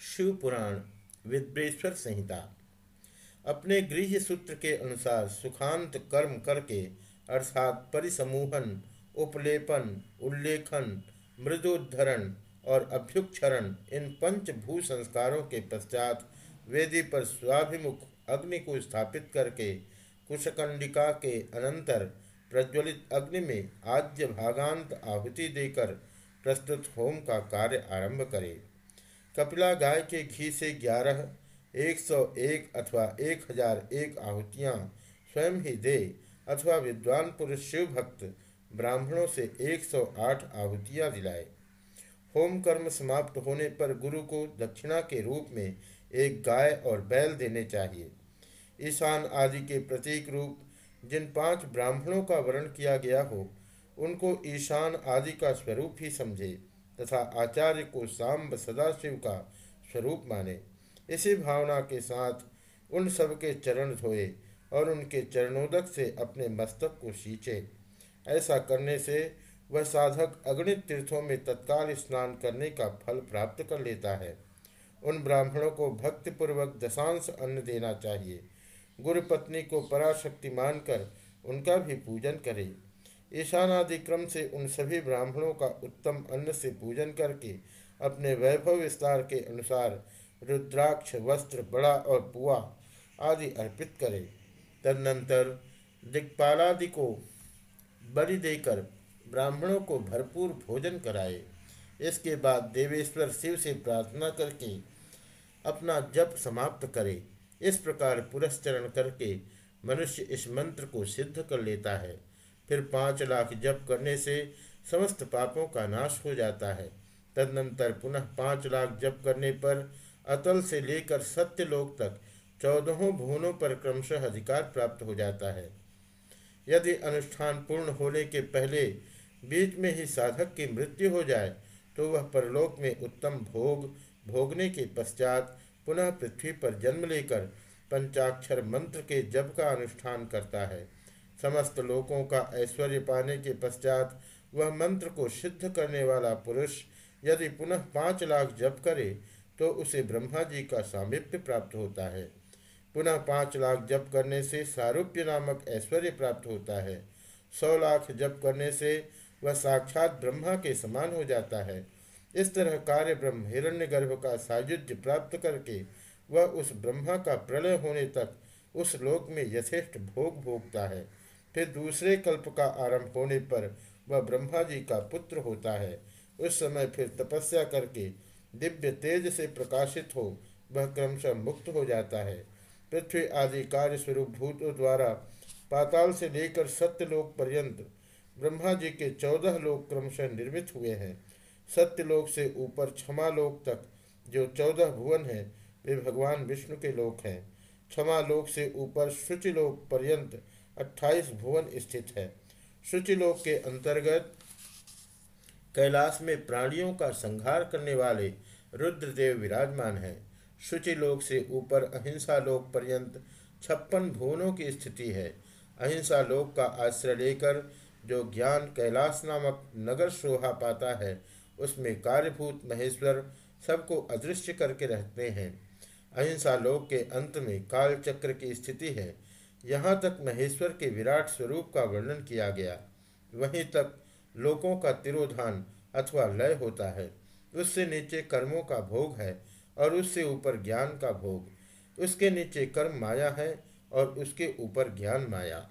शिव पुराण विद्रेश्वर संहिता। अपने गृह सूत्र के अनुसार सुखांत कर्म करके, अर्थात परिसमूहन, उपलेपन, उल्लेखन, मृदोद्धरण और अभ्युक्षरण इन पंच भू संस्कारों के पश्चात वेदी पर स्वाभिमुख अग्नि को स्थापित करके, कुशकंडिका के अनंतर प्रज्वलित अग्नि में आद्य भागांत आहुति देकर प्रस्तुत होम का कार्य आरंभ करे। कपिला गाय के घी से ग्यारह, एक सौ एक अथवा एक हज़ार एक आहुतियाँ स्वयं ही दे अथवा विद्वान पुरुष शिव भक्त ब्राह्मणों से एक सौ आठ आहुतियाँ दिलाए। होम कर्म समाप्त होने पर गुरु को दक्षिणा के रूप में एक गाय और बैल देने चाहिए। ईशान आदि के प्रतीक रूप, जिन पाँच ब्राह्मणों का वर्ण किया गया हो, उनको ईशान आदि का स्वरूप ही समझे। तथा आचार्य को सांब सदाशिव का स्वरूप माने। इसी भावना के साथ उन सब के चरण धोए और उनके चरणोदक से अपने मस्तक को सींचे। ऐसा करने से वह साधक अगणित तीर्थों में तत्काल स्नान करने का फल प्राप्त कर लेता है। उन ब्राह्मणों को भक्तिपूर्वक दशांश अन्न देना चाहिए। गुरु पत्नी को पराशक्ति मानकर उनका भी पूजन करे। ईशानादि क्रम से उन सभी ब्राह्मणों का उत्तम अन्न से पूजन करके अपने वैभव विस्तार के अनुसार रुद्राक्ष, वस्त्र, बड़ा और पुआ आदि अर्पित करे। तदनंतर दिक्पालादि को बलि देकर ब्राह्मणों को भरपूर भोजन कराए। इसके बाद देवेश्वर शिव से प्रार्थना करके अपना जप समाप्त करे। इस प्रकार पुरस्चरण करके मनुष्य इस मंत्र को सिद्ध कर लेता है। फिर पाँच लाख जप करने से समस्त पापों का नाश हो जाता है। तदनंतर पुनः पाँच लाख जप करने पर अतल से लेकर सत्य लोक तक चौदहों भुवनों पर क्रमशः अधिकार प्राप्त हो जाता है। यदि अनुष्ठान पूर्ण होने के पहले बीच में ही साधक की मृत्यु हो जाए तो वह परलोक में उत्तम भोग भोगने के पश्चात पुनः पृथ्वी पर जन्म लेकर पंचाक्षर मंत्र के जप का अनुष्ठान करता है। समस्त लोगों का ऐश्वर्य पाने के पश्चात वह मंत्र को सिद्ध करने वाला पुरुष यदि पुनः पाँच लाख जप करे तो उसे ब्रह्मा जी का सामिप्य प्राप्त होता है। पुनः पाँच लाख जप करने से सारूप्य नामक ऐश्वर्य प्राप्त होता है। सौ लाख जप करने से वह साक्षात ब्रह्मा के समान हो जाता है। इस तरह कार्य ब्रह्म हिरण्य गर्भ का सायुज्य प्राप्त करके वह उस ब्रह्मा का प्रलय होने तक उस लोक में यथेष्ट भोग भोगता है। फिर दूसरे कल्प का आरंभ होने पर वह ब्रह्मा जी का पुत्र होता है। उस समय फिर तपस्या करके दिव्य तेज से प्रकाशित हो वह क्रमशः मुक्त हो जाता है। पृथ्वी आदि कार्य स्वरूप भूतों द्वारा पाताल से लेकर सत्यलोक पर्यंत ब्रह्मा जी के चौदह लोक क्रमशः निर्मित हुए हैं। सत्यलोक से ऊपर क्षमा लोक तक जो चौदह भुवन हैं, वे भगवान विष्णु के लोक हैं। क्षमा लोक से ऊपर शुचिलोक पर्यंत अट्ठाईस भुवन स्थित है। शुचिलोक के अंतर्गत कैलाश में प्राणियों का संहार करने वाले रुद्रदेव विराजमान है। शुचिलोक से ऊपर अहिंसा लोक पर्यंत छप्पन भुवनों की स्थिति है। अहिंसा लोक का आश्रय लेकर जो ज्ञान कैलाश नामक नगर शोभा पाता है, उसमें कार्यभूत महेश्वर सबको अदृश्य करके रहते हैं। अहिंसा लोक के अंत में कालचक्र की स्थिति है। यहाँ तक महेश्वर के विराट स्वरूप का वर्णन किया गया। वहीं तक लोकों का तिरोधान अथवा लय होता है। उससे नीचे कर्मों का भोग है और उससे ऊपर ज्ञान का भोग। उसके नीचे कर्म माया है और उसके ऊपर ज्ञान माया।